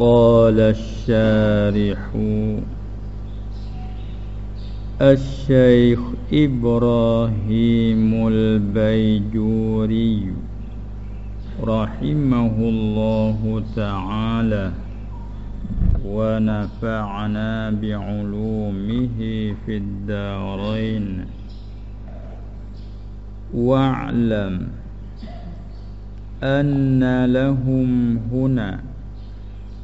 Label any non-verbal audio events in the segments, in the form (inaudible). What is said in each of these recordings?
قال الشارح الشيخ إبراهيم البيجوري رحمه الله تعالى ونفعنا بعلومه في الدارين. واعلم أن لهم هنا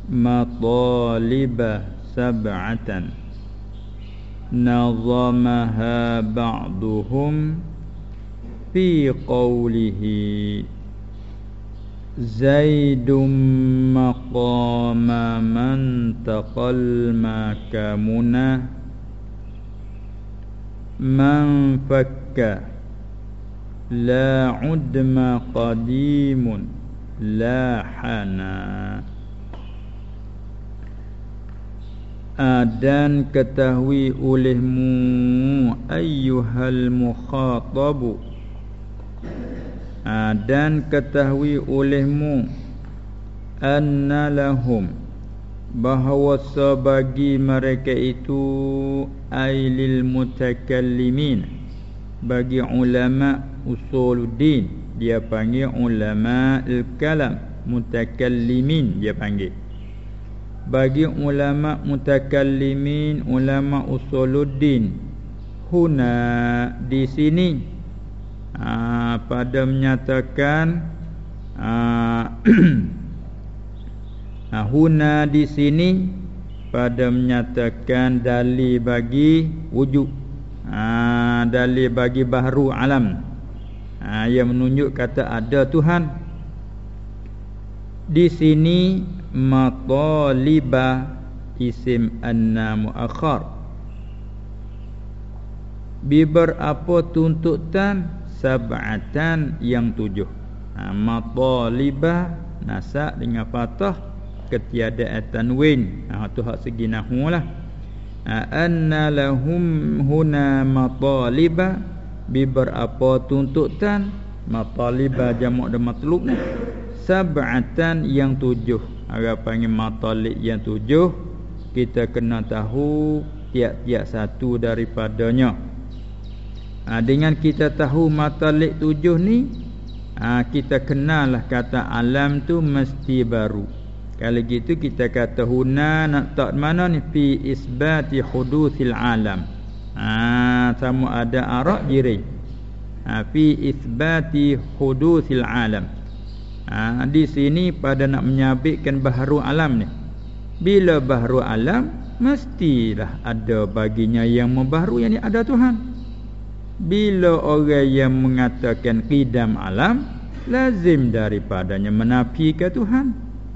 مطالب سبعة نظمها بعضهم في قوله زيد مقام من تقل ما كمنا من فك لا عدم قديم لا حنا dan ketahui olehmu ayyuhal mukhatabu. Dan ketahui olehmu anna lahum bahawa sebagi mereka itu ailil mutakallimin. Bagi ulama usuluddin dia panggil ulama al-kalam. Mutakallimin dia panggil bagi ulama mutakallimin ulama usuluddin. Huna di sini aa, ha, pada menyatakan aa, (clears throat) ha, huna di sini pada menyatakan dalil bagi wujud ha, dalil bagi baharu alam. Aa, yang menunjuk kata ada Tuhan. Di sini mataliba isim anna muakhar biber apa tuntutan? Sab'atan yang tujuh. Ha, mataliba nasak dengan fathah ketiadaan tanwin. Ha tu hak segi nahwu lah. Ha, anna lahum huna mataliba biber apa tuntutan? Mataliba jamak dan matlub sab'atan yang tujuh Arab panggil matalik yang tujuh Kita kena tahu Tiap-tiap satu daripadanya. Ha, Dengan kita tahu matalik tujuh ni ha, Kita kenal lah kata alam tu mesti baru. Kalau gitu kita kata Huna nak tak mana ni Fi isbati hudusil alam. Ha, Sama ada arak jiring. Ha, Fi isbati hudusil alam ha, Di sini pada nak menyabitkan baharu alam ni. Bila baharu alam Mestilah ada baginya yang membaharu Yang ni ada Tuhan. Bila orang yang mengatakan Qidam alam Lazim daripadanya menafikan Tuhan.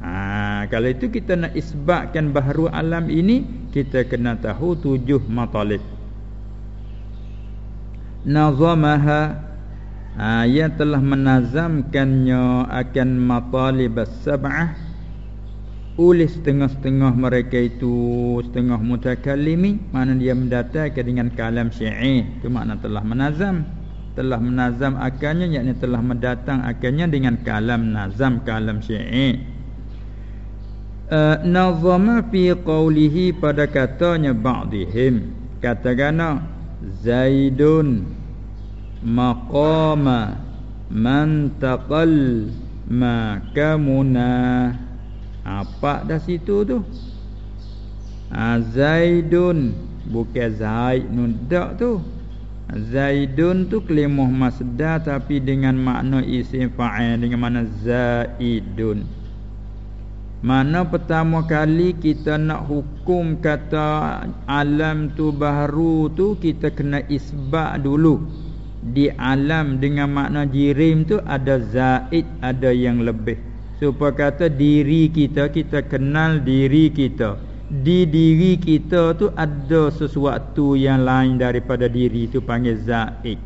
Ha, Kalau itu kita nak isbatkan baharu alam ini Kita kena tahu tujuh matalib. Nazamaha ha, yang telah menazamkannya akan matalib sab'ah oleh setengah-setengah mereka itu setengah mutakallimi mana dia mendatangkan dengan kalam syi'i. Itu makna telah menazam. Telah menazam akannya yakni telah mendatang akannya dengan kalam nazam kalam syi'i. Uh, nazama fi qawlihi pada katanya ba'dihim. Katakan zaidun maqama man taqal ma kamuna apa dah situ tu? Zaidun. Bukan zaid nun. Dak tu. Zaidun tu kelimah masdar tapi dengan makna isim fa'il dengan mana zaidun. Mana pertama kali kita nak hukum kata alam tu baru tu kita kena isbat dulu di alam dengan makna jirim tu ada zaid ada yang lebih. Supaya kata diri kita kita kenal diri kita. Di diri kita tu ada sesuatu yang lain daripada diri tu panggil zaid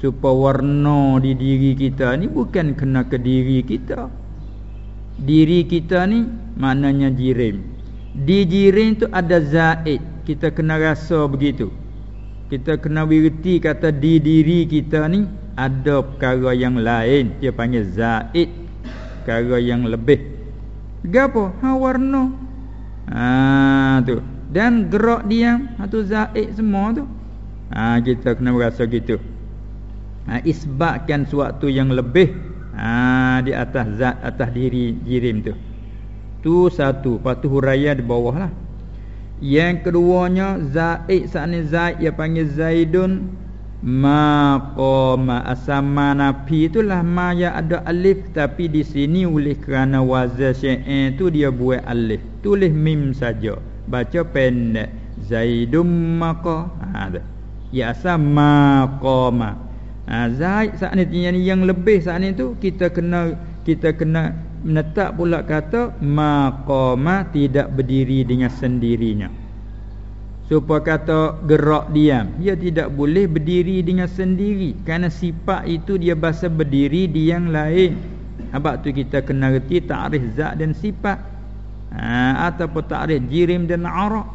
supaya warna di diri kita ni bukan kena ke diri kita. Diri kita ni maknanya jirim. Di jirim tu ada zaid kita kena rasa begitu kita kena berhenti kata di diri kita ni ada perkara yang lain. Dia panggil zaid perkara yang lebih. Gapo ha warna. Ha tu. Dan gerak diam ha tu zaid semua tu. Ha kita kena rasa gitu. Ha isbatkan suatu yang lebih ha di atas zat atas diri jirim tu. Tu satu. Patu huraya di bawah lah yang keduanya zaid. Sakni zaid ia panggil zaidun. Maqama asama nafi. Itulah ma ya ada alif. Tapi di sini oleh kerana wazan syai' tu dia buat alif. Tulis mim saja. Baca pendek. Zaidum maqa ha ya asama qama. Ha zaid sakni yang, yang lebih sakni tu kita kena kita kena menetap pula kata maqama tidak berdiri dengan sendirinya. Supaya kata gerak diam dia tidak boleh berdiri dengan sendiri. Kerana sifat itu dia bahasa berdiri di yang lain. Sebab tu kita kena reti ta'rif zat dan sifat. Ha, ataupun ta'rif jirim dan arak.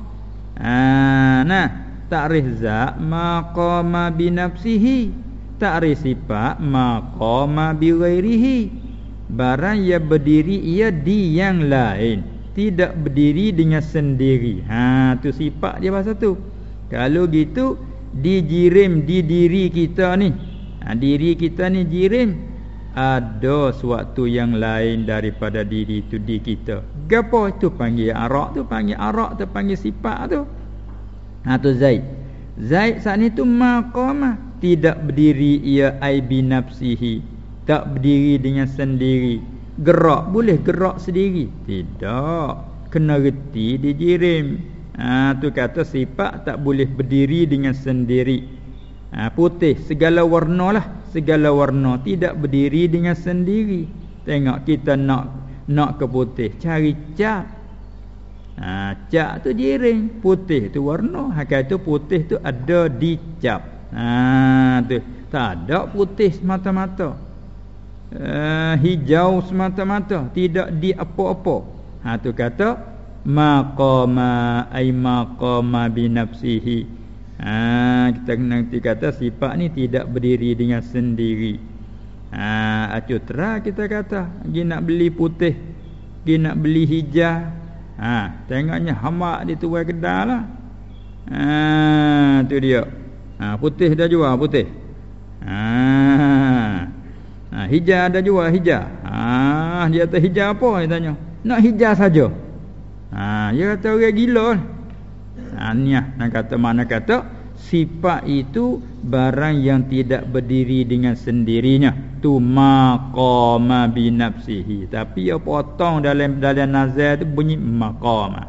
Ha, nah ta'rif zat maqama binafsihi ta'rif sifat maqama bi ghairihi Barang yang berdiri ia di yang lain. Tidak berdiri dengan sendiri. Ha tu sifat dia bahasa tu. Kalau gitu Dijirim di diri kita ni. Ha, Diri kita ni jirim Ada suatu yang lain daripada diri tu di kita. Gapa tu panggil arak tu? Panggil arak tu panggil sifat tu. Ha tu Zaid. Zaid saat ni tu maqamah. Tidak berdiri ia aibi nafsihi tak berdiri dengan sendiri. Gerak boleh gerak sendiri? Tidak. Kena reti dijirim ha tu kata sifat tak boleh berdiri dengan sendiri. Ha putih segala warna lah. Segala warna tidak berdiri dengan sendiri. Tengok kita nak nak ke putih cari cat. Ha cat tu jiring putih tu warna. Hakika tu putih tu ada di cap ha tu. Tak ada putih semata-mata uh, hijau semata-mata tidak di apa-apa ha tu kata maqama ay maqama bi nafsihi. Ha kita nanti kata sifat ni tidak berdiri dengan sendiri. Ha acutra kita kata pergi nak beli putih pergi nak beli hijau. Ha tengoknya hamak di tuai kedai lah. Ha tu dia. Ha putih dah jual putih. Ha Ha, hijau ada jual hijau. Ha, dia kata hijau apa? Dia tanya. Nak hijau saja. Ha, dia kata orang gila. Ha, ni lah. kata mana kata. Sifat itu barang yang tidak berdiri dengan sendirinya. Tu maqama binafsihi. Tapi dia potong dalam dalam nazar tu bunyi maqama.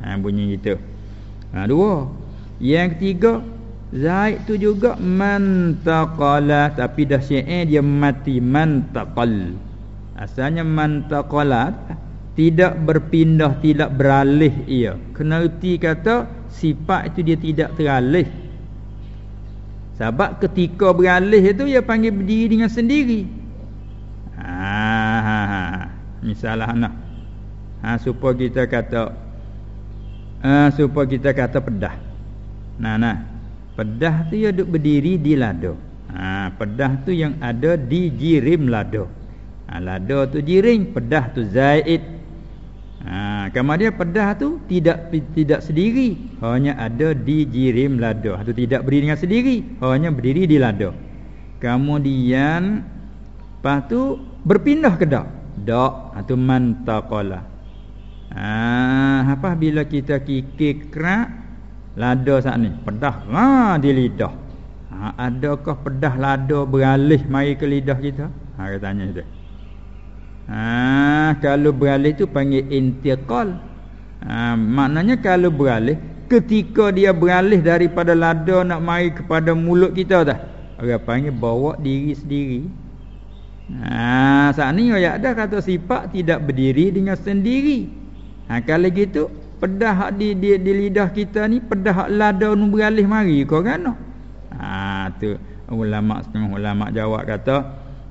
Ha, bunyi itu. Ha, dua. Yang ketiga. Zaid tu juga mantaqala tapi dah syi'ir dia mati mantaqal. Asalnya mantaqala tidak berpindah tidak beralih ia. Kena erti kata sifat itu dia tidak teralih. Sebab ketika beralih itu dia panggil berdiri dengan sendiri. Ha ha ha. Misalah anak. Ha supaya kita kata ha, supaya kita kata pedah. Nah nah. Pedah tu dia duduk berdiri di lado. Ha, pedah tu yang ada di jirim lado. Ha, lado tu jiring, pedah tu zaid. Ha, kamar dia pedah tu tidak tidak sendiri, hanya ada di jirim lado. Ha, tu tidak berdiri dengan sendiri, hanya berdiri di lado. Kemudian lepas tu berpindah ke dak. Dak atau ha, mantaqala. Ah, ha, apa bila kita kikik kerak lada saat ni. Pedah. Ha di lidah. Ha adakah pedah lada beralih mari ke lidah kita? Ha katanya itu ha kalau beralih tu panggil intiqal. Ha maknanya kalau beralih ketika dia beralih daripada lada nak mari kepada mulut kita dah orang panggil bawa diri sendiri. Ha saat ni ayat dah kata sifat tidak berdiri dengan sendiri. Ha kalau gitu pedah di, di di lidah kita ni pedah lada nu beralih mari kau kan? Ha tu ulama setengah ulama jawab kata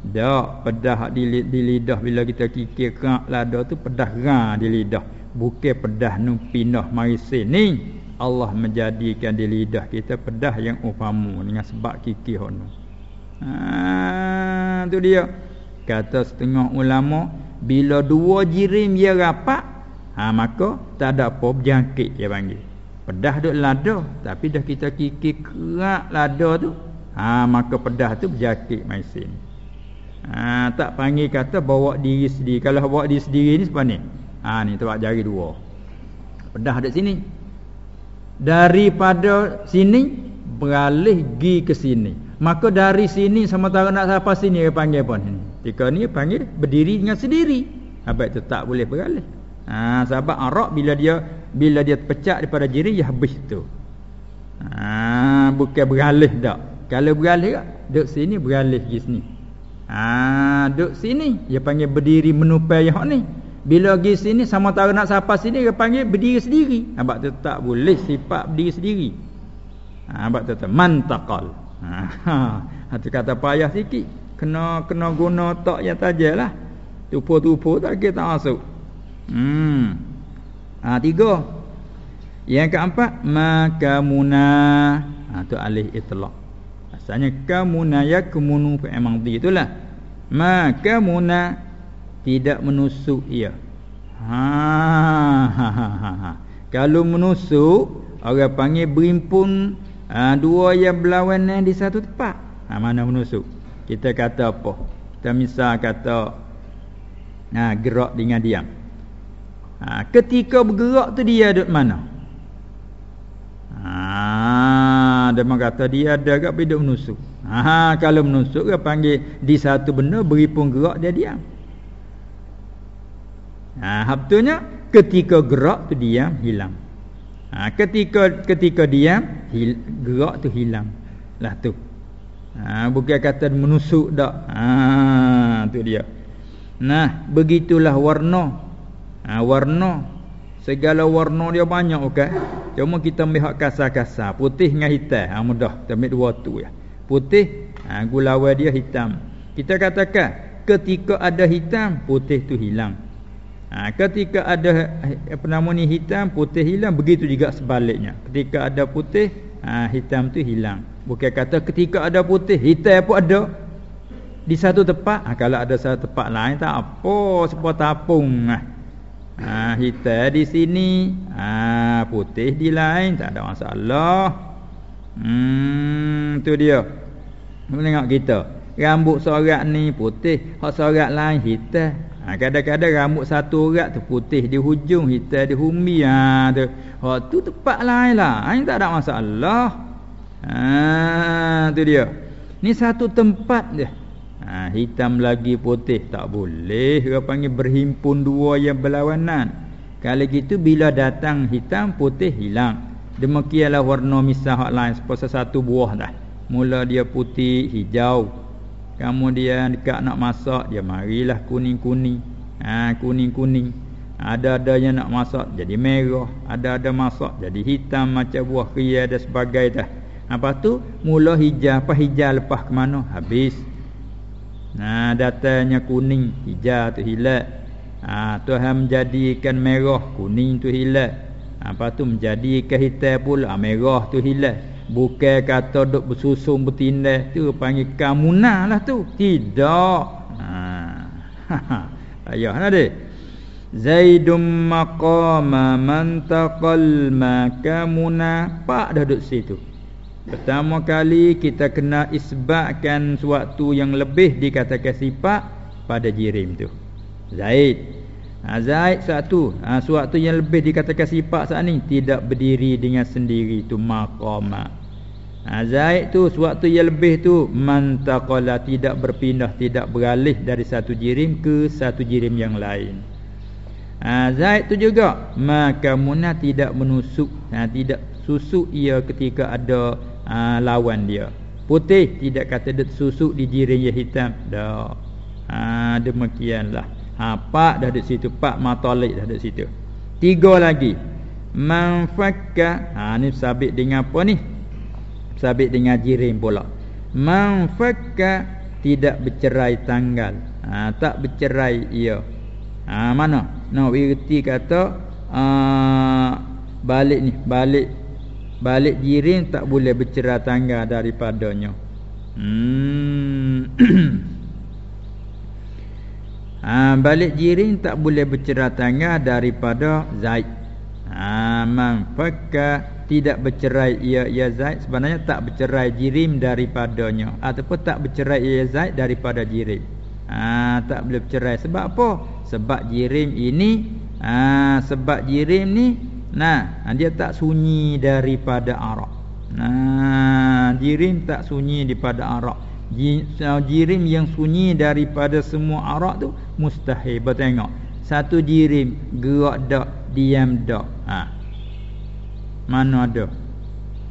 dak pedah di, di lidah bila kita kikir kerak lada tu pedah ra di lidah. Bukan pedah nu pindah mari sini. Allah menjadikan di lidah kita pedah yang upamu dengan sebab kikir hono ha tu dia. Kata setengah ulama bila dua jirim dia rapat ha maka tak ada apa berjangkit dia panggil. Pedah duk lada tapi dah kita kikir kerak lada tu ha maka pedah tu berjangkit mai sini ha tak panggil kata bawa diri sendiri. Kalau bawa diri sendiri ni sebab ni? Ha ni tebak jari dua. Pedah dekat sini. Daripada sini beralih gi ke sini. Maka dari sini tahu nak siapa sini dia panggil pun. Ketika ni panggil berdiri dengan sendiri. Habis itu tak boleh beralih ha sebab arak bila dia bila dia terpecah daripada jiri dia habis tu ha bukan beralih tak kalau beralih tak duduk sini beralih gi sini ha duduk sini dia panggil berdiri menupai yang ni bila pergi sini sama tahu nak siapa sini dia panggil berdiri sendiri. Sebab tu tak boleh sifat berdiri sendiri. Ha sebab tu tu mantaqal. Ha itu kata payah sikit. Kena kena guna tak yang tajalah. Tupu-tupu tak kita masuk. Hmm. Ha tiga. Yang keempat makamuna. Ha tu alih itlaq. Asalnya kamuna yakmunu fa emang itulah. Makamuna tidak menusuk ia. Ha, ha, ha, ha. Kalau menusuk, orang panggil berimpun ha, dua yang berlawanan di satu tempat. Ha, mana menusuk? Kita kata apa? Kita misal kata ha, gerak dengan diam. Ha, ketika bergerak tu dia duduk mana? Ha, dia kata dia ada kat hidup menusuk. Ha, kalau menusuk, dia panggil di satu benda berimpun gerak dia diam. Ha habtunya ketika gerak tu diam hilang. Ha ketika ketika diam hil, gerak tu hilang. Lah tu. Ha bukan kata menusuk dak. Ha tu dia. Nah, begitulah warna. Ha warna segala warna dia banyak okey. Cuma kita ambil hak kasar-kasar, putih dengan hitam. Ha mudah, kita ambil dua tu ya. Putih, ha gulawai dia hitam. Kita katakan ketika ada hitam, putih tu hilang. Ha, ketika ada apa nama ni hitam, putih hilang, begitu juga sebaliknya. Ketika ada putih, ha, hitam tu hilang. Bukan kata ketika ada putih, hitam pun ada di satu tempat. Ha, kalau ada satu tempat lain tak apa, sebuah tapung. Ha, ha, hitam di sini, ha, putih di lain, tak ada masalah. Hmm, tu dia. Tengok kita. Rambut seorang ni putih, hak seorang lain hitam. Ha, kadang-kadang rambut satu orang tu putih di hujung, hitam di humi. Ha, tu. Oh, tu tepat lain lah. Ha, tak ada masalah. Ha, tu dia. Ni satu tempat dia. Ha, hitam lagi putih. Tak boleh. Dia panggil berhimpun dua yang berlawanan. Kalau gitu bila datang hitam, putih hilang. Demikianlah warna misah lain. Seperti satu buah dah. Mula dia putih, hijau. Kemudian dekat nak masak dia marilah kuning-kuning. Ha kuning-kuning. Ada-ada yang nak masak jadi merah, ada-ada masak jadi hitam macam buah kria dan sebagainya. Apa tu? Mula hijau, apa hijau lepas ke mana? Habis. Nah, datanya kuning, hijau tu hilang. Ha, Tuhan menjadikan merah, kuning tu hilang. Apa tu menjadikan hitam pula, merah tu hilang. Bukan kata duk bersusung bertindak tu panggil kamuna lah tu. Tidak. Ha. (laughs) Ayah nade. Zaidum maqama man taqal makamuna. Pak dah duduk situ. Pertama kali kita kena isbatkan suatu yang lebih dikatakan sifat pada jirim tu. Zaid. Ha, Zaid satu. Ha, suatu yang lebih dikatakan sifat saat ni tidak berdiri dengan sendiri tu maqama. Ha, Zaid tu sewaktu yang lebih tu mantaqala tidak berpindah tidak beralih dari satu jirim ke satu jirim yang lain. Ha, Zaid tu juga maka munah tidak menusuk ha, tidak susuk ia ketika ada ha, lawan dia. Putih tidak kata dia susuk di jirim yang hitam. Dah. Ha, demikianlah. Ha, pak dah di situ pak matalik dah di situ. Tiga lagi. Manfakka. Ha ni sabit dengan apa ni? sabit dengan jirim pula man fakka tidak bercerai tanggal ha, tak bercerai ia ha, mana nak erti kata uh, balik ni balik balik jirim tak boleh bercerai tanggal daripadanya. Hmm. (clears throat) Ha, balik jirim tak boleh bercerai tangan daripada Zaid. Ha, man fakka tidak bercerai ia ia Zaid. Sebenarnya tak bercerai jirim daripadanya. Ataupun tak bercerai ia Zaid daripada jirim. Ha, tak boleh bercerai. Sebab apa? Sebab jirim ini ha, sebab jirim ni nah dia tak sunyi daripada arak. Nah jirim tak sunyi daripada arak. Jirim yang sunyi daripada semua arak tu mustahil. Bertengok satu jirim gerak dak diam dak. Ha. Mana ada?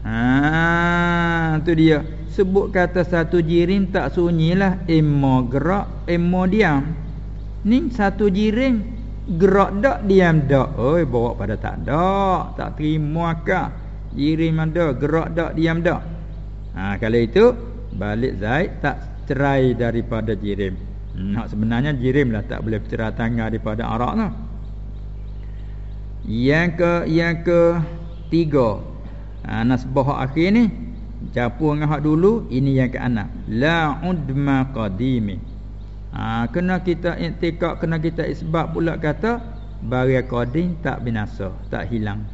Ha tu dia. Sebut kata satu jirim tak sunyilah emo gerak emo diam. Ni satu jirim gerak dak diam dak oi bawa pada tak dak tak terima akak jirim ada gerak dak diam dak ha kalau itu balik Zaid tak cerai daripada jirim. Nak sebenarnya jirim lah tak boleh cerai tangan daripada arak lah. Yang ke yang ke tiga. Ha, nasbah akhir ni campur dengan hak dulu ini yang ke enam. La udma qadimi. Ha, kena kita intikak kena kita isbab pula kata bari qadim tak binasa, tak hilang.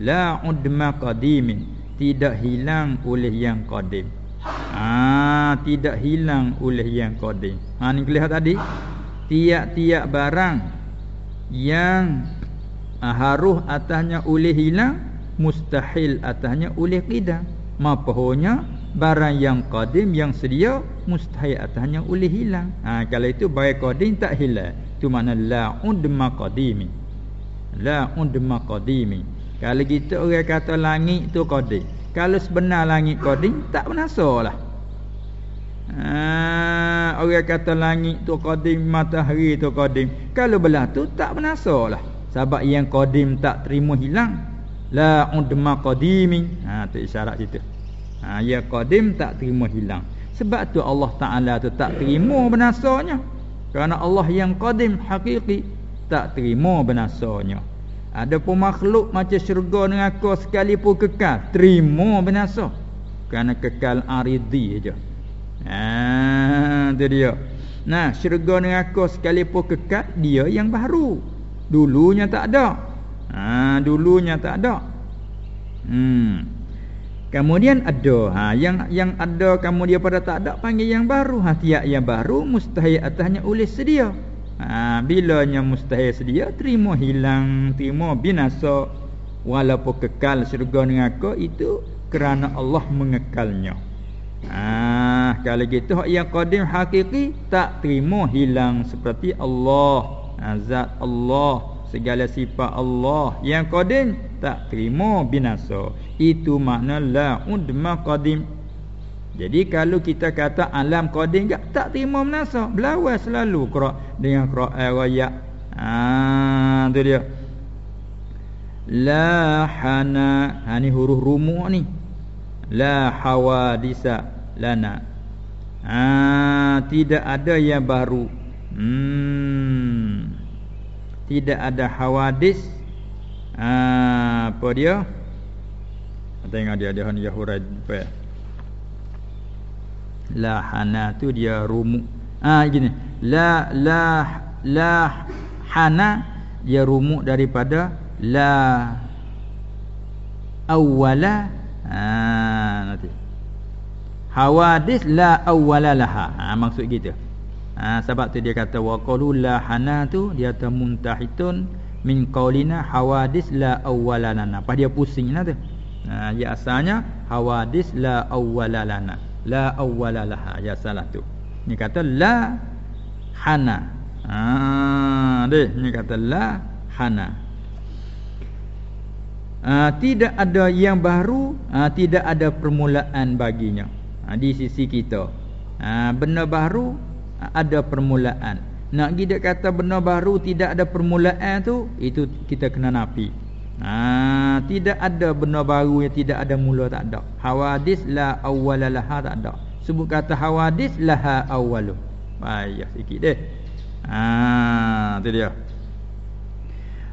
La udma qadimin tidak hilang oleh yang qadim. Ah tidak hilang oleh yang qadim. Ha ni lihat tadi. Tiap-tiap barang yang ah, haruh atasnya oleh hilang, mustahil atasnya oleh qidam. Mapohnya barang yang qadim yang sedia mustahil atasnya oleh hilang. Ha kalau itu baik qadim tak hilang. Itu makna la undma qadimi. La undma qadimi. Kalau kita orang kata langit tu qadim. Kalau sebenar langit qadim tak bernasalah. Ha, orang kata langit tu qadim, matahari tu qadim. Kalau belah tu tak bernasalah. Sebab yang qadim tak terima hilang. La udma qadimin. Ha tu isyarat situ. Ha ya qadim tak terima hilang. Sebab tu Allah Taala tu tak terima bernasanya. Kerana Allah yang qadim hakiki tak terima bernasanya. Ada pun makhluk macam syurga dengan aku sekalipun kekal. Terima binasa. Kerana kekal aridi. Ha, itu dia. Nah, syurga dengan aku sekalipun kekal, dia yang baru. Dulunya tak ada. Ha, dulunya tak ada. Hmm. Kemudian ada ha yang yang ada kemudian pada tak ada panggil yang baru. Ha tiap yang baru mustahil atasnya oleh sedia. Ha, Bilanya mustahil sedia Terima hilang Terima binasa. Walaupun kekal syurga dengan aku Itu kerana Allah mengekalnya. Ha, Kalau gitu Yang qadim hakiki Tak terima hilang Seperti Allah. Ha, Zat Allah Segala sifat Allah. Yang qadim Tak terima binasa Itu makna La undma qadim jadi kalau kita kata alam qadim tak, tak terima menasa, belawas selalu qira dengan Quran royak. Ah tu dia. La hana ha ni huruf rumu' ni. La hawadisa lana. Ah tidak ada yang baru. Hmm. Tidak ada hawadis. Ah apa dia? Tengok dia dia han yahurai apa ya? la hana tu dia rumu ah ha, gini. La la la hana dia rumu daripada la awwala. Ha nanti. Hawadis la awwala laha. Ha, maksud gitu. Ha, sebab tu dia kata wa qalu la hana tu dia tamuntahitun min qaulina hawadis la awwala lana. Apa dia pusing lah tu ha, dia asalnya hawadis la awwala lana. La awwala laha ya salah tu. Ni kata la hana. Ha deh ni kata la hana. Ha, tidak ada yang baru ha, tidak ada permulaan baginya. Ha, di sisi kita. Ha, benda baru ha, ada permulaan. Nak kita kata benda baru tidak ada permulaan tu itu kita kena nafi Ha, tidak ada benda baru yang tidak ada mula tak ada. Hawadis la awwalalaha tak ada. Sebut kata hawadis laha awwalu. Payah sikit deh. Ha, tu dia.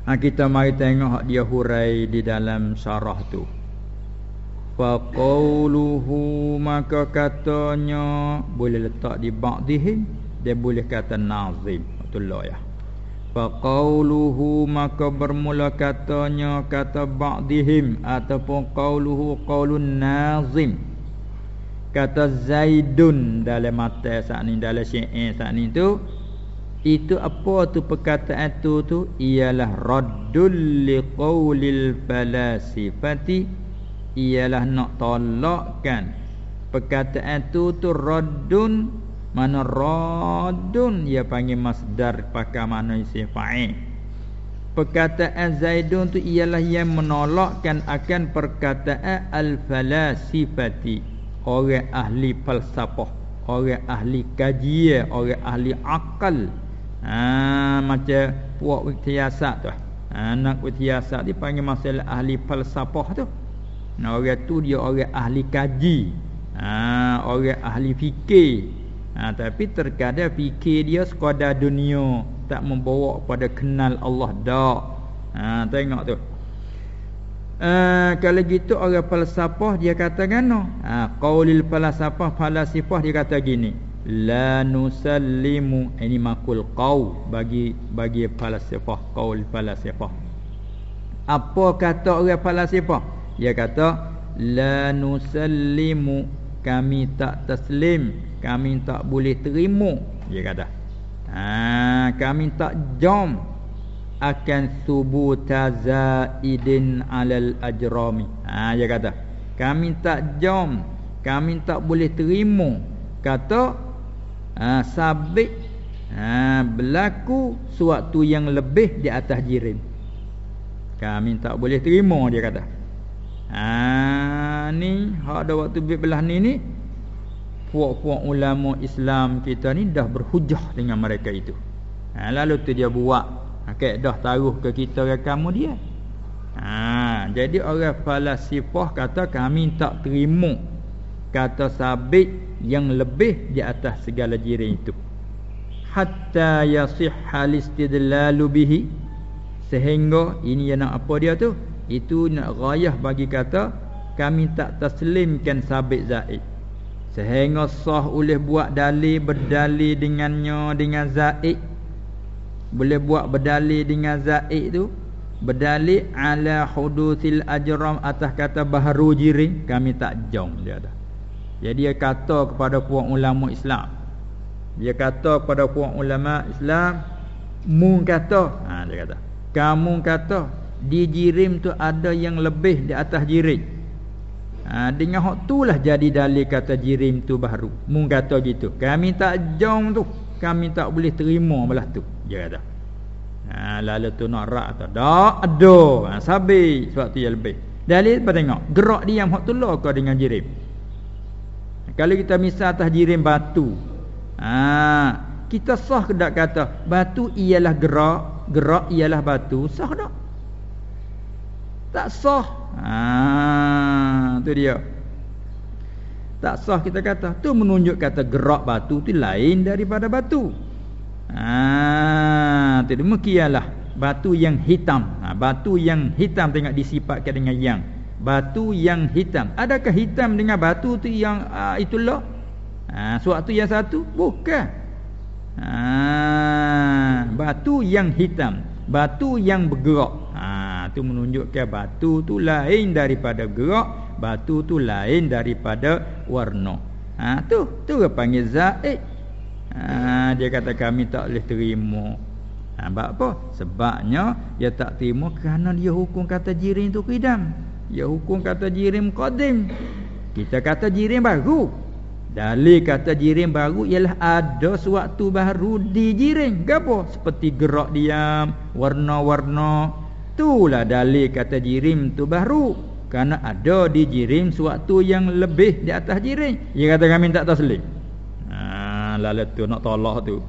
Ha, kita mari tengok dia hurai di dalam syarah tu. Fa qawluhu maka katanya boleh letak di ba'dihim dia boleh kata nazim. rahmatullah ya faqauluhu maka bermula katanya kata ba'dihim ataupun qauluhu qaulun nazim. Kata zaidun dalam mata saat ni dalam syair saat ni tu itu apa tu perkataan tu tu? Ialah raddul liqaulil falasifati. Ialah nak tolakkan perkataan tu tu raddun mana raddun ia panggil masdar pakai mana isim fa'il. Perkataan zaidun tu ialah yang menolakkan akan perkataan al falasifati orang ahli falsafah orang ahli kajian orang ahli akal. Ha, Macam puak witiasat tu. Anak witiasat dia panggil masalah ahli falsafah tu. Orang tu dia orang ahli kaji. Ha, Orang ahli fikir ha, Tapi terkadang fikir dia sekadar dunia Tak membawa kepada kenal Allah tak. Ha, Tengok tu. Uh, kalau gitu orang falsafah dia kata kan no? Ha, qaulil falsafah falasifah dia kata gini la nusallimu ini makul qaul bagi bagi falasifah qaul falasifah apa kata orang falasifah dia kata la nusallimu kami tak taslim kami tak boleh terima dia kata. Ha kami tak jom akan subuta zaidin alal ajrami. Ha dia kata. Kami tak jom kami tak boleh terima kata ha, sabit ha, berlaku suatu yang lebih di atas jirim. Kami tak boleh terima dia kata. Ha, ni hak ada waktu belah ni ni puak-puak ulama Islam kita ni dah berhujah dengan mereka itu. Ha, lalu tu dia buat. Ha, dah taruh ke kita ke kamu dia. Ha, jadi orang falasifah kata kami tak terima kata sabit yang lebih di atas segala jiran itu. Hatta yasihha listidlalu bihi. Sehingga ini yang nak apa dia tu? Itu nak gayah bagi kata kami tak taslimkan sabit zaid sehingga sah oleh buat dalil berdalil dengannya dengan zaid boleh buat berdalil dengan zaid tu berdalil ala hudusil ajram atas kata baharu jiring kami tak jom dia dah jadi dia kata kepada puak ulama Islam. Dia kata kepada puak ulama Islam, mu kata, ha dia kata. Kamu kata di jirim tu ada yang lebih di atas jirim. Ha dengan hak itulah jadi dalil kata jirim tu baru. Mu kata gitu. Kami tak jom tu. Kami tak boleh terima belah tu. Dia kata. Ha lalu tu nak rak atau tak ada. Ha sabi sebab tu yang lebih. Dalil apa tengok? Gerak diam hak tu lah kau dengan jirim. Kalau kita misal atas jirim batu. Ha, kita sah ke tak kata batu ialah gerak, gerak ialah batu, sah tak? Tak sah. Ha, tu dia. Tak sah kita kata. Tu menunjuk kata gerak batu tu lain daripada batu. Ha, tu demikianlah batu yang hitam. Ha, batu yang hitam tengok disifatkan dengan yang batu yang hitam. Adakah hitam dengan batu tu yang uh, itulah? Ha, suatu yang satu? Bukan. Ha, batu yang hitam. Batu yang bergerak. Ha, tu menunjukkan batu tu lain daripada gerak. Batu tu lain daripada warna. Ha, tu, tu dia panggil zaid. Ha, dia kata kami tak boleh terima. Ha, sebab apa? Sebabnya dia tak terima kerana dia hukum kata jirin tu kidam. Ya hukum kata jirim qadim. Kita kata jirim baru. Dalil kata jirim baru ialah ada suatu baru di jirim. Gapo? Seperti gerak diam, warna-warna. Itulah dalil kata jirim tu baru. Karena ada di jirim suatu yang lebih di atas jirim. Dia kata kami tak taslim. Ha, lalu tu nak tolak tu.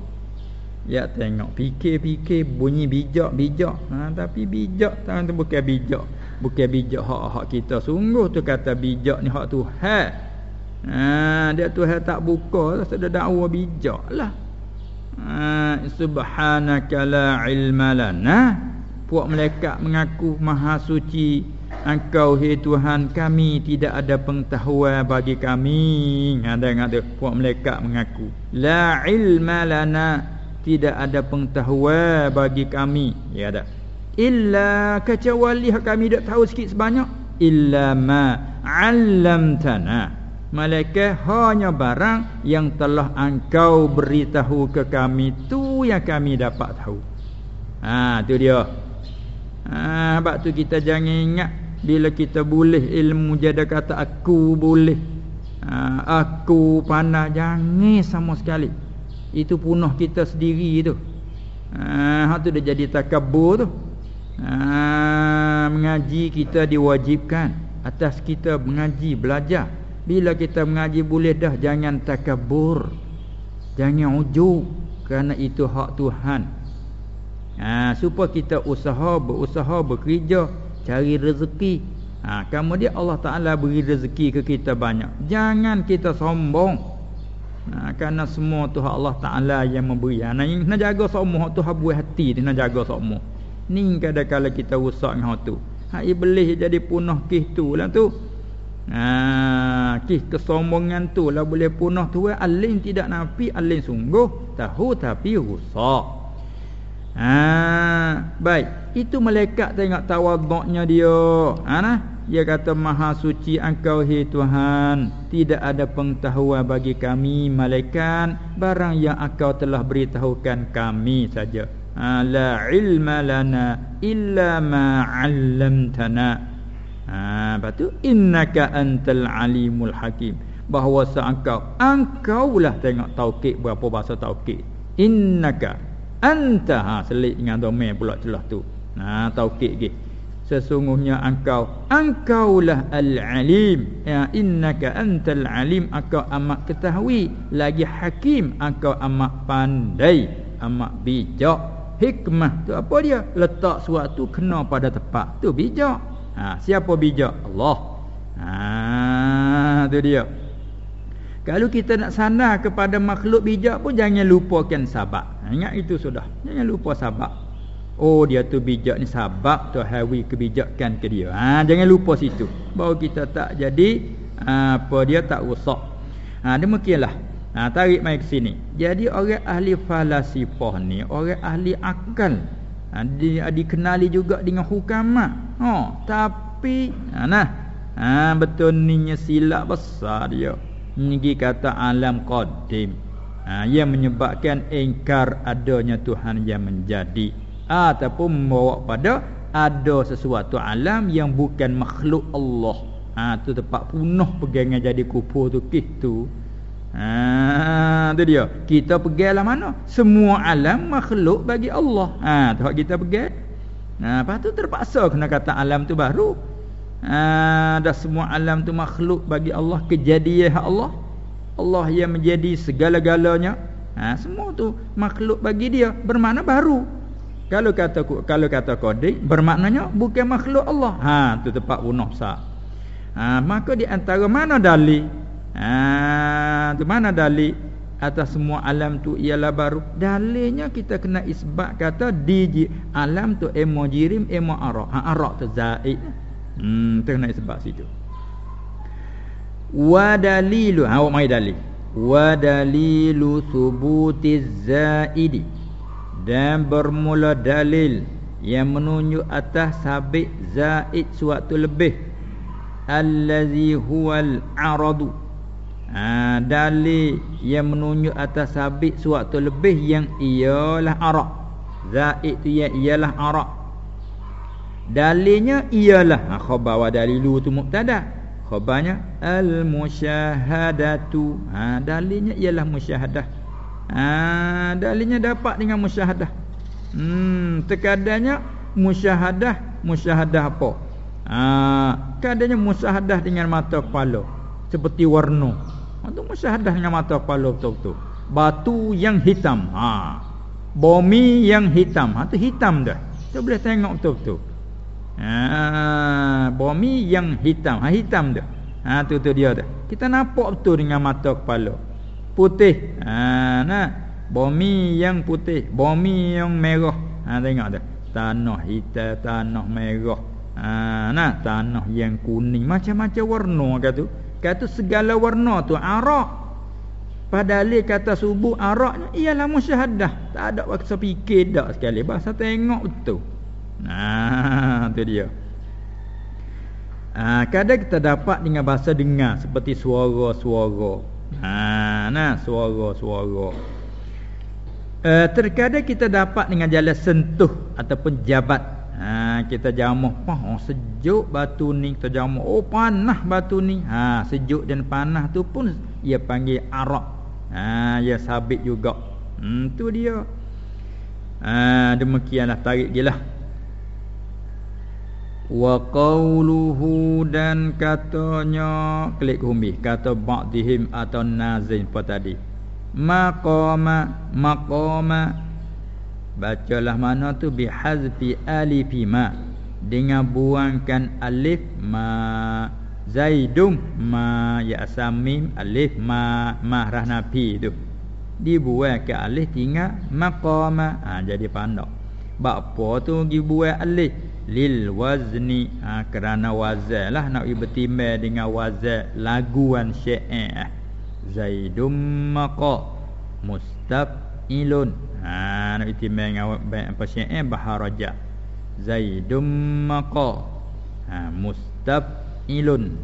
Ya tengok fikir-fikir bunyi bijak-bijak. Ha, tapi bijak tangan tu bukan bijak bukan bijak hak-hak kita sungguh tu kata bijak ni hak Tuhan ha dia Tuhan tak buka lah sudah dakwa bijak lah. Ha subhanaka la ilma lana. Puak malaikat mengaku maha suci. Engkau hai Tuhan kami tidak ada pengetahuan bagi kami. Ha dengar tu puak malaikat mengaku. La ilma lana. Tidak ada pengetahuan bagi kami. Ya ada illa kecuali kami dak tahu sikit sebanyak. Illa ma 'allamtana malaikat hanya barang yang telah engkau beritahu ke kami tu yang kami dapat tahu. Ha tu dia. Ha sebab tu kita jangan ingat bila kita boleh ilmu jadi kata aku boleh. Ha, aku pandai. Jangan sama sekali. Itu punah kita sendiri tu. Ha hak tu dah jadi takabur tu. Ha mengaji kita diwajibkan. Atas kita mengaji belajar bila kita mengaji boleh dah jangan takabur jangan ujub kerana itu hak Tuhan. Ha supaya kita usaha berusaha bekerja cari rezeki. Ha kemudian Allah Taala beri rezeki ke kita banyak. Jangan kita sombong. Ha, kerana semua tu Allah Ta'ala yang memberi. Ha, nak, nak jaga semua tu buat hati dia nak jaga semua. Ni kadang-kadang kita rusak dengan tu. Ha, iblis jadi punah kih tu lah tu ha, kih kesombongan tu lah boleh punah tu alim tidak nafi alim sungguh tahu tapi rusak. Ha, baik. Itu malaikat tengok tawaduknya dia. Ha, nah? Dia kata maha suci engkau hai Tuhan. Tidak ada pengetahuan bagi kami malaikat. Barang yang engkau telah beritahukan kami saja. Ha, La ilma lana illa ma'allamtana ha, Lepas tu Innaka antal alimul hakim. Bahawa engkau Engkau lah tengok taukik berapa bahasa taukik Innaka Anta ha, Selit dengan domain pula celah tu. Ha, taukik gitu sesungguhnya engkau engkaulah al-alim. Ya innaka antal alim engkau amat ketahui. Lagi hakim engkau amat pandai amat bijak. Hikmah tu apa dia? Letak suatu kena pada tempat tu bijak ha siapa bijak Allah ha tu dia kalau kita nak sana kepada makhluk bijak pun jangan lupakan sabak ingat itu sudah jangan lupa sabak Oh dia tu bijak ni sebab tu hawi kebijakan ke dia. Ha jangan lupa situ. Baru kita tak jadi ha, apa dia tak rosak. Ha demikianlah. Ha tarik mai ke sini. Jadi orang ahli falasifah ni, orang ahli akal. Ha dia dikenali juga dengan hukamat. Ha tapi ha nah. Ha betul ni silap besar dia. Ni kata alam qadim. Ha yang menyebabkan ingkar adanya Tuhan yang menjadi ataupun membawa pada ada sesuatu alam yang bukan makhluk Allah. Ha tu tempat punah pegangan jadi kufur tu gitu. Ha tu dia. Kita peganglah mana? Semua alam makhluk bagi Allah. Ha tu kita pegang. Ha lepas tu terpaksa kena kata alam tu baru. Ha dah semua alam tu makhluk bagi Allah kejadian Allah. Allah yang menjadi segala-galanya. Ha semua tu makhluk bagi dia bermakna baru. Kalau kata kalau kata qadir bermaknanya bukan makhluk Allah. Ha tu tempat bunuh sah. Ha maka di antara mana dalil? Ha tu mana dalil atas semua alam tu ialah baru? Dalilnya kita kena isbat kata di alam tu emo jirim emo arak. Ha arak tu zaid. Hmm tu kena isbat situ. Wa dalilu ha mai dalil. Wa dalilu subutiz zaidi dan bermula dalil yang menunjuk atas sabit zaid suatu lebih allazi huwal aradu ha, dalil yang menunjuk atas sabit suatu lebih yang ialah arak zaid tu yang ialah arak dalilnya ialah ha, khabar wa dalilu tu mubtada khabarnya al musyahadatu ha, dalilnya ialah musyahadah Ha, dalilnya dapat dengan musyahadah. Hmm, terkadangnya musyahadah, musyahadah apa? Ha, kadangnya musyahadah dengan mata kepala seperti warna. Itu ha, musyahadah dengan mata kepala betul-betul. Batu yang hitam. Ha. Bumi yang hitam. Ha tu hitam dah. Kita boleh tengok betul-betul. Ha, bumi yang hitam. Ha hitam dah. Ha tu tu dia dah. Kita nampak betul dengan mata kepala putih. Ha nah, bumi yang putih, bumi yang merah. Ha tengok dah. Tanah hitam, tanah merah. Ha nah, tanah yang kuning, macam-macam warna kata tu. Kata segala warna tu arak. pada dalil kata subuh araknya ialah musyahadah. Tak ada waktu fikir dak sekali. Bahasa tengok betul. Nah, tu dia. Ah, kadang kita dapat dengan bahasa dengar seperti suara-suara. Ha, nah, suara-suara. Uh, terkadang kita dapat dengan jalan sentuh ataupun jabat. Ha, kita jamuh, oh, sejuk batu ni kita jamuh. Oh panah batu ni. Ha, sejuk dan panah tu pun ia panggil arak. Ha, Ya sabit juga. Hmm, tu dia. Ha, Demikianlah tarik dia lah. Wa qawluhu dan katanya Klik humbi Kata ba'dihim atau nazim apa tadi. Maqama Maqama Bacalah mana tu Bihazfi alifi ma Dengan buangkan alif Ma Zaidum ma ya samim alif ma mahrah nabi tu. Dibuat ke alif tinggal maqama. Ha, jadi pandang. Bapa tu dibuat alif lil wazni ha, kerana wazan lah nak bertimbang dengan wazan laguan syair. Zaidum maqa mustaqilun. Ha nak bertimbang dengan apa syair baharaja. Zaidum maqa ha, mustaq ilun.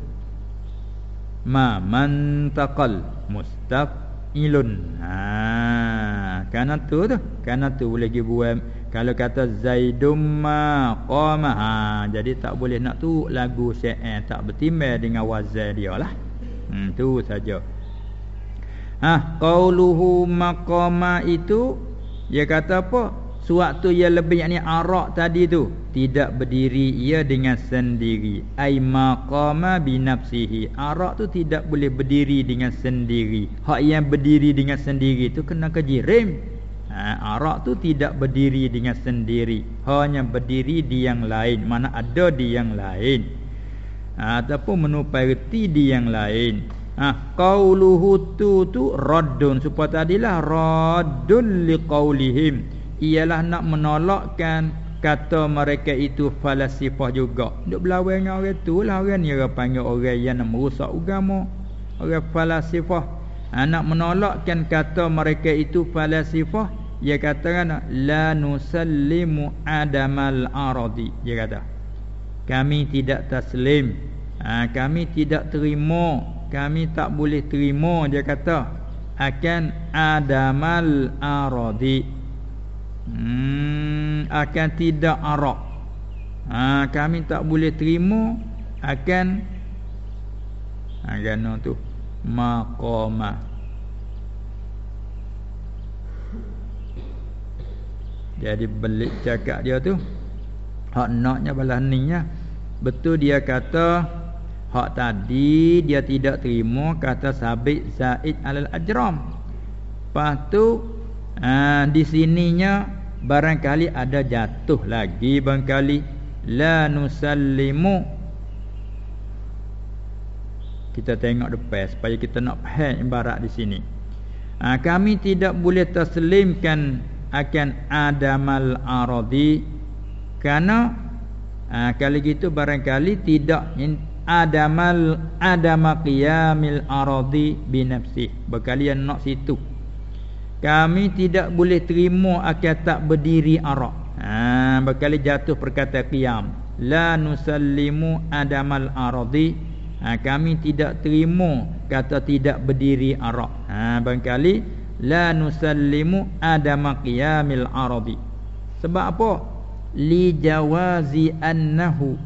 Ma man taqal mustaqilun ha kana tu tu. Kana tu boleh gi buat. Kalau kata zaidum ma qama ha jadi tak boleh nak tu lagu syair tak bertimbang dengan wazan dia lah. Hmm tu saja ha qauluhu maqama itu dia kata apa Sewaktu ia lebih yakni arak tadi tu tidak berdiri ia dengan sendiri. Ai maqama bi nafsihi. Arak tu tidak boleh berdiri dengan sendiri. Hak yang berdiri dengan sendiri tu kena kejirim. Ha, arak tu tidak berdiri dengan sendiri. Hanya berdiri di yang lain. Mana ada di yang lain. Ha, ataupun menupai di yang lain. Ha, qauluhu tu tu raddun. Supaya tadilah raddun liqaulihim ialah nak menolakkan kata mereka itu falasifah juga. Duk berlawan dengan orang tu lah orang ni orang panggil orang yang nak merusak agama. Orang falasifah. Ha, nak menolakkan kata mereka itu falasifah. Dia kata kan la nusallimu adamal aradi. Dia kata. Kami tidak taslim. Ha, kami tidak terima. Kami tak boleh terima dia kata akan adamal aradi. Hmm, akan tidak arak. Ha, kami tak boleh terima akan agama ha, tu. Maqamah jadi belik cakap dia tu hak naknya balas ninya betul dia kata hak tadi dia tidak terima kata sabit zaid alal ajram. Lepas tu ha, di sininya barangkali ada jatuh lagi barangkali. La nusallimu. Kita tengok depan supaya kita nak faham ibarat di sini. Ha, kami tidak boleh taslimkan akan adamal aradi kerana ha, kali gitu barangkali tidak adamal adama qiyamil aradi binafsi berkalian nak situ kami tidak boleh terima akan tak berdiri arak. Ha berkali jatuh perkata qiyam. La nusallimu adamal aradi. Ha kami tidak terima kata tidak berdiri arak. Ha barangkali la nusallimu adama qiyamil aradi. Sebab apa? Li jawazi annahu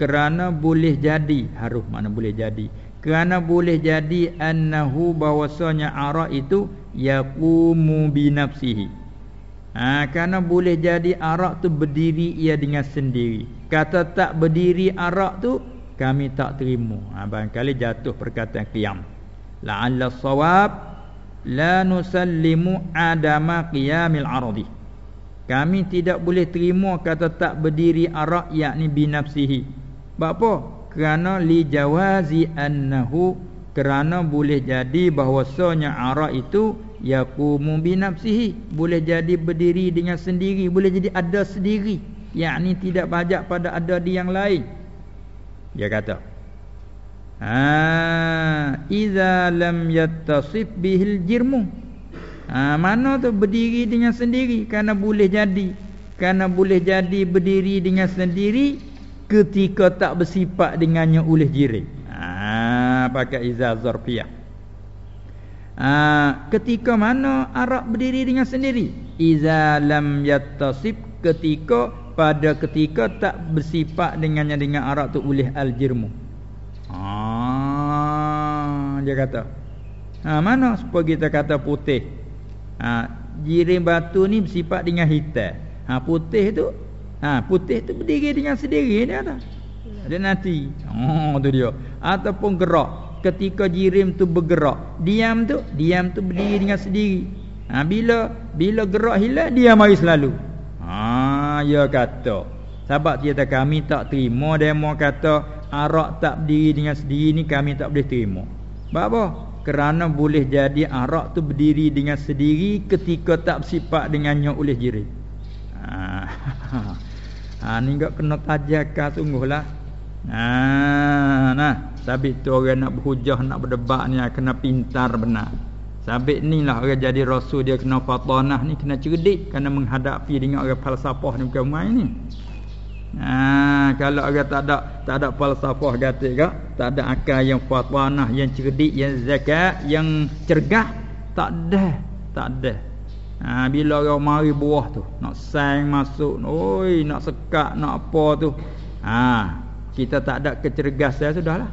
kerana boleh jadi harus mana boleh jadi. Kerana boleh jadi annahu bahwasanya arak itu yaqumu bi nafsihi. Ha kerana boleh jadi arak tu berdiri ia dengan sendiri. Kata tak berdiri arak tu kami tak terima. Ha barangkali jatuh perkataan qiyam. La'alla sawab la nusallimu adama qiyamil aradi kami tidak boleh terima kata tak berdiri arak yakni bi nafsihi apa kerana li jawazi annahu kerana boleh jadi bahwasanya arak itu yaqumu bi nafsihi boleh jadi berdiri dengan sendiri boleh jadi ada sendiri yakni tidak bajak pada ada di yang lain dia kata Ha iza lam yattasif bihil jirmu. Ha mana tu berdiri dengan sendiri kerana boleh jadi. Kerana boleh jadi berdiri dengan sendiri ketika tak bersifat dengannya oleh jirim. Ha pakai iza zarfiyah. Ha ketika mana Arab berdiri dengan sendiri? Iza lam yattasif ketika pada ketika tak bersifat dengannya dengan Arab tu oleh al-jirmu. Ah, dia kata. Ha mana supaya kita kata putih? Ha jirim batu ni bersifat dengan hitam. Ha putih tu ha putih tu berdiri dengan sendiri dia kata. Dia nanti. Oh tu dia. Ataupun gerak ketika jirim tu bergerak. Diam tu, diam tu berdiri dengan sendiri. Ha bila bila gerak hilang dia mari selalu. Ha ya kata. Sebab dia kami tak terima demo kata arak tak berdiri dengan sendiri ni kami tak boleh terima. Sebab apa? Kerana boleh jadi arak tu berdiri dengan sendiri ketika tak bersifat dengannya oleh jiri. Ha, (laughs) ha ni enggak kena tajakan sungguhlah. Ha nah, sabit tu orang nak berhujah nak berdebat ni kena pintar benar. Sabit ni lah orang jadi rasul dia kena fatanah ni kena cerdik kerana menghadapi dengan orang falsafah ni bukan main ni. Ha, kalau orang tak ada tak ada falsafah kata ke, tak ada akal yang fatwanah, yang cerdik, yang zakat, yang cergah, tak ada, tak ada. Ha, bila orang mari buah tu, nak sang masuk, oi, nak sekat, nak apa tu. Ha, kita tak ada kecergasan sudahlah.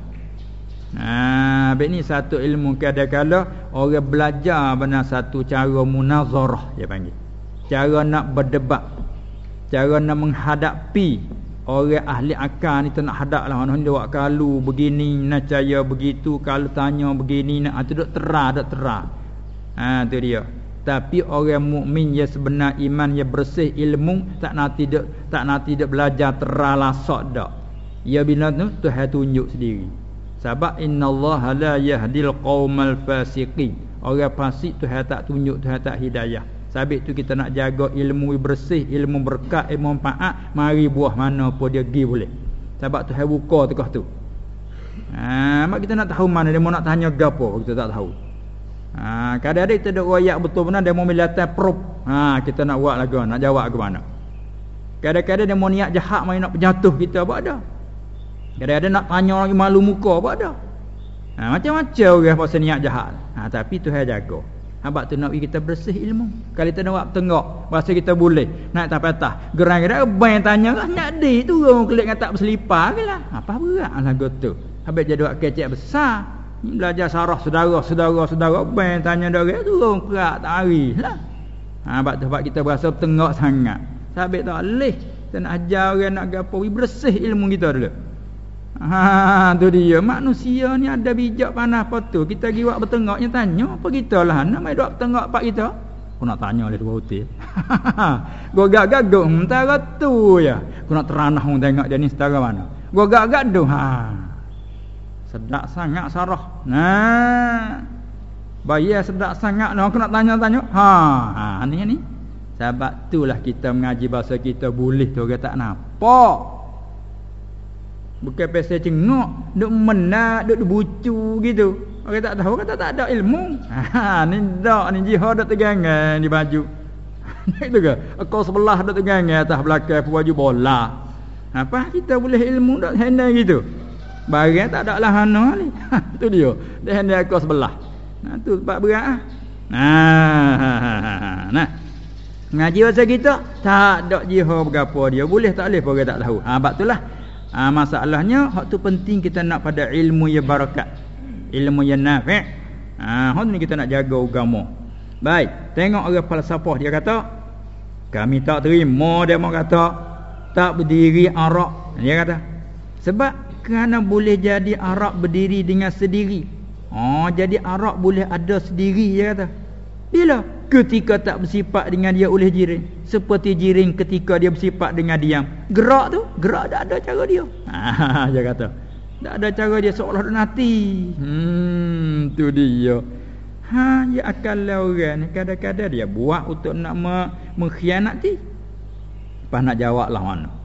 Ha, baik ni satu ilmu kadang-kala orang belajar benar satu cara munazarah dia panggil. Cara nak berdebat cara nak menghadapi orang ahli akal ni nak hadap lah mana dia buat kalu begini nak caya begitu kalau tanya begini nak ah, tu dok terah dok terah ha tu dia tapi orang mukmin yang sebenar iman yang bersih ilmu tak nanti dok tak nanti dok belajar terah lasok dak ya bila tu Tuhan tunjuk sendiri sebab innallaha la yahdil qaumal fasiqin orang fasik Tuhan tak tunjuk Tuhan tak hidayah Sabit tu kita nak jaga ilmu bersih, ilmu berkat, ilmu manfaat, mari buah mana pun dia pergi boleh. Sebab tu hai buka tekah tu. Ha, mak kita nak tahu mana dia mau nak tanya gapo, kita tak tahu. Ha, kadang-kadang kita ada royak betul benar dia mau milatan prop. Ha, kita nak buat lagi, nak jawab ke mana. Kadang-kadang dia mau niat jahat mai nak penjatuh kita apa ada. Kadang-kadang nak tanya lagi malu muka apa ada. Ha, macam-macam orang pasal niat jahat. Ha, tapi tu hai jaga. Habak tu nak kita bersih ilmu. Kalau kita nak buat tengok, bahasa kita boleh. Nak tak patah. Gerang-gerang abang yang tanya lah. Nak di tu orang kelik dengan tak berselipar ke lah. Apa berat lah tu. Habis jadi buat kecek besar. Belajar sarah saudara, saudara, saudara. Yang tanya dia tu orang kerak tak hari lah. Habak tu kita berasa tengok sangat. Habis tak boleh. Kita nak ajar orang nak gapo. Bersih ilmu kita dulu. Ha tu dia manusia ni ada bijak panas apa tu kita pergi buat bertengoknya tanya apa kita lah nak mai buat bertengok pak kita aku nak tanya oleh dua hotel (laughs) gua gak gaduh mentara tu ya aku nak teranah tengok dia ni setara mana gua gak gaduh ha sedak sangat sarah nah bayar sedak sangat aku nak tanya-tanya ha ha ni ni sebab itulah kita mengaji bahasa kita boleh tu orang tak nampak Bukan pasal cengok, duk menak, duk bucu gitu. Orang tak tahu kata tak ada ilmu. Ha ni dak ni jihad dak tegang di baju. (laughs) Itu ke? Kau sebelah dak tegang atas belakang baju bola. Apa kita boleh ilmu dak handle gitu. Barang tak ada lah hana ni. Ha (laughs) tu dia. Dia handle kau sebelah. Nah tu sebab berat ah. Nah, (laughs) nah. Ngaji bahasa kita tak ada jihad berapa dia. Boleh tak boleh orang tak tahu. Ha bab itulah ha, masalahnya hak tu penting kita nak pada ilmu yang barakat ilmu yang nafi' ha hak ni kita nak jaga agama baik tengok orang falsafah dia kata kami tak terima dia mau kata tak berdiri arak dia kata sebab kerana boleh jadi arak berdiri dengan sendiri. Oh jadi arak boleh ada sendiri dia kata. Bila? Ketika tak bersifat dengan dia oleh jiring seperti jiring ketika dia bersifat dengan diam. Gerak tu gerak tak ada cara dia. Ha (laughs) dia kata. Tak ada cara dia seolah dah nanti hmm tu dia. Ha ya akal orang. Ni kadang-kadang dia buat untuk nak mengkhianati. Pas nak jawab lah mana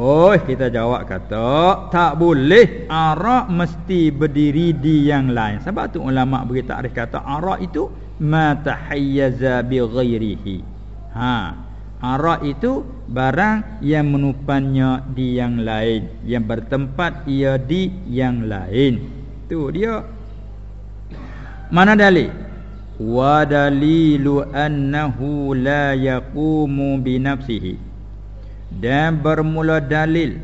Oh kita jawab kata tak boleh arak mesti berdiri di yang lain. Sebab tu ulama beri takrif kata arak itu ma tahayyaza bi ghairihi. Ha. Arak itu barang yang menupannya di yang lain, yang bertempat ia di yang lain. Tu dia. Mana dalil? Wa dalilu annahu la yaqumu bi nafsihi dan bermula dalil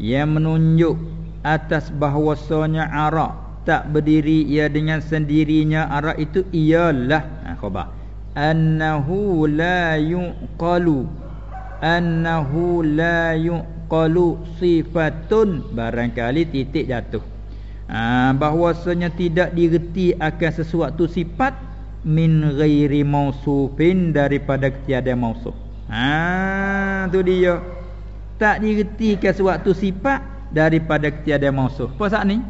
yang menunjuk atas bahawasanya arak tak berdiri ia dengan sendirinya. Arak itu ialah ha, khabar. Annahu la yuqalu annahu la yuqalu sifatun barangkali titik jatuh. Ha, bahawasanya tidak direti akan sesuatu sifat min ghairi mausufin daripada tiada mausuf Ha tu dia. Tak diretikan suatu sifat daripada tiada mausuh. Apa saat ni?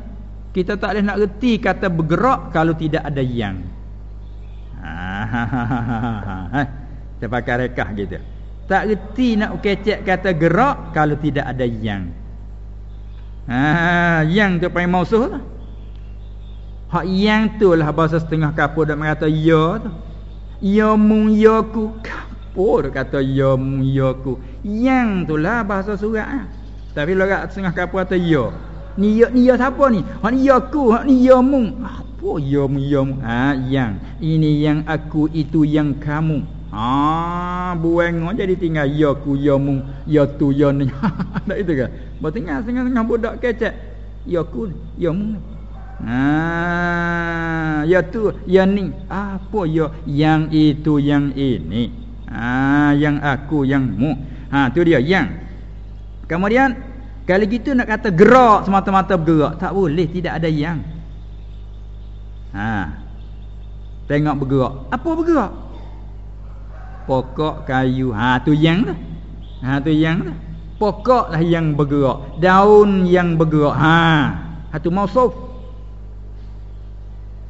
Kita tak boleh nak reti kata bergerak kalau tidak ada yang. Ha. Kita pakai rekah gitu. Tak reti nak kecek kata gerak kalau tidak ada yang. Ha, yang tu panggil mausuh tu. Hak yang tu lah bahasa setengah kapur dak mengata ya tu. Ya mung ya ku dia kata ya ya ku. Yang itulah bahasa surat ah. tapi logat setengah kapal kata ya. Ni ya ni ya siapa ni? Ha ni ya ku ha ni ya mung apa ya mu ya mu? Ha yang ini yang aku itu yang kamu. Ha buang jadi tinggal ya ku ya mung ya tu ya ni. (laughs) Tak itu ke? Ba tinggal setengah-setengah budak kecek ya ku ya mung Ha ya tu ya ni. Apa ya yang itu yang ini Ha yang aku yang mu. Ha tu dia yang. Kemudian kalau gitu nak kata gerak semata-mata bergerak, tak boleh tidak ada yang. Ha. Tengok bergerak. Apa bergerak? Pokok kayu. Ha tu yang tu. Ha tu yang tu. Pokoklah yang bergerak, daun yang bergerak. Ha. Ha (laughs) tu mausuf.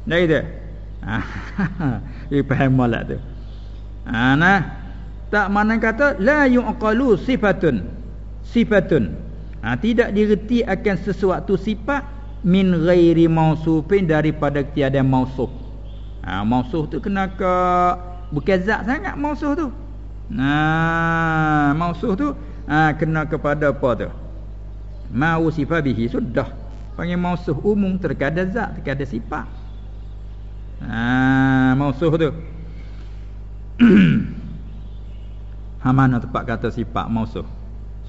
Dah itu. Ha. Ini faham malak tu. Ha nah. Tak mana kata la yuqalu sifatun. Sifatun. Ha, tidak direti akan sesuatu sifat min ghairi mausufin daripada tiada mausuf. Ha mausuf tu kena ke bukan zat sangat mausuf tu. Nah, mausuf tu ha, kena kepada apa tu? Mau sifat bihi sudah. Panggil mausuf umum terkadang zat, terkadang sifat. Ha mausuf tu. (clears throat) ha mana tempat kata sifat mausuf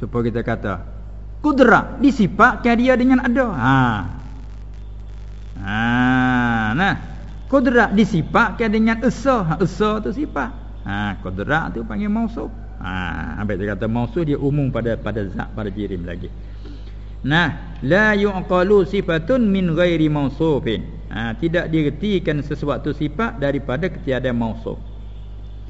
supaya kita kata kudrat disifatkan dia dengan ada? Ha. Ha nah. Kudrat disifatkan dengan esa? Ha esa tu sifat. Ha kudrat tu panggil mausuf ha sampai dia kata mausuf dia umum pada pada zat pada jirim lagi. Nah la yuqalu sifatun min ghairi mausufin ha tidak diretikan sesuatu sifat daripada ketiada mausuf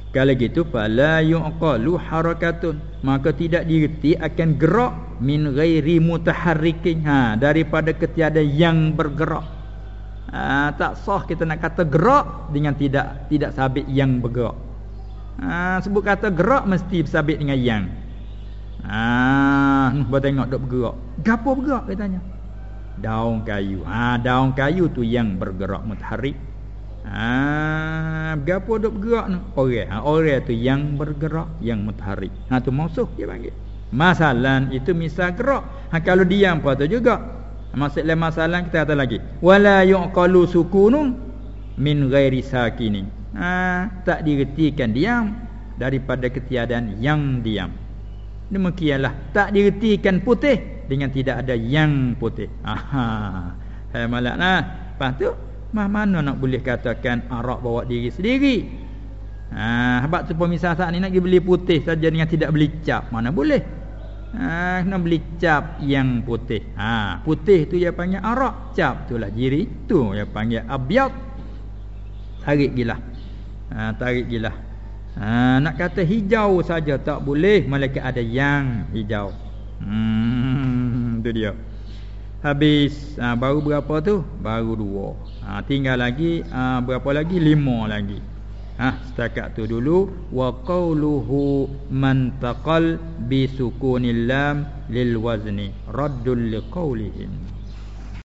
kalau gitu fala yuqalu harakatun maka tidak direti akan gerak min ghairi mutaharrikin ha daripada ketiada yang bergerak. Ha, tak sah kita nak kata gerak dengan tidak tidak sabit yang bergerak. Ha sebut kata gerak mesti sabit dengan yang. Ha (laughs) buat tengok dok bergerak. Gapo bergerak katanya? Daun kayu. Ha daun kayu tu yang bergerak mutaharrik. Ha, berapa duk bergerak ni? Orang. Ha, orang tu yang bergerak, yang mutaharrik. Ha tu mausuh dia panggil. Masalan itu misal gerak. Ha kalau diam apa tu juga. Masalah masalah kita kata lagi. Wala yuqalu sukunun min ghairi sakinin. Ha tak diretikan diam daripada ketiadaan yang diam. Demikianlah tak diretikan putih dengan tidak ada yang putih. Aha. Hai malak nah. Lepas tu Mah mana nak boleh katakan arak bawa diri sendiri? Ha, sebab tu pemisah saat ni nak pergi beli putih saja dengan tidak beli cap. Mana boleh? Ha, nak beli cap yang putih. Ha, putih tu dia panggil arak, cap tu lah jiri. Tu dia panggil abyad. Tarik gila. Ha, tarik gila. Ha, nak kata hijau saja tak boleh, malaikat ada yang hijau. Hmm, tu dia. Habis ha, baru berapa tu? Baru dua. Ha, tinggal lagi ha, berapa lagi? Lima lagi. Ha, setakat tu dulu wa qawluhu man taqal bi sukunil lam lil wazni raddul liqaulihim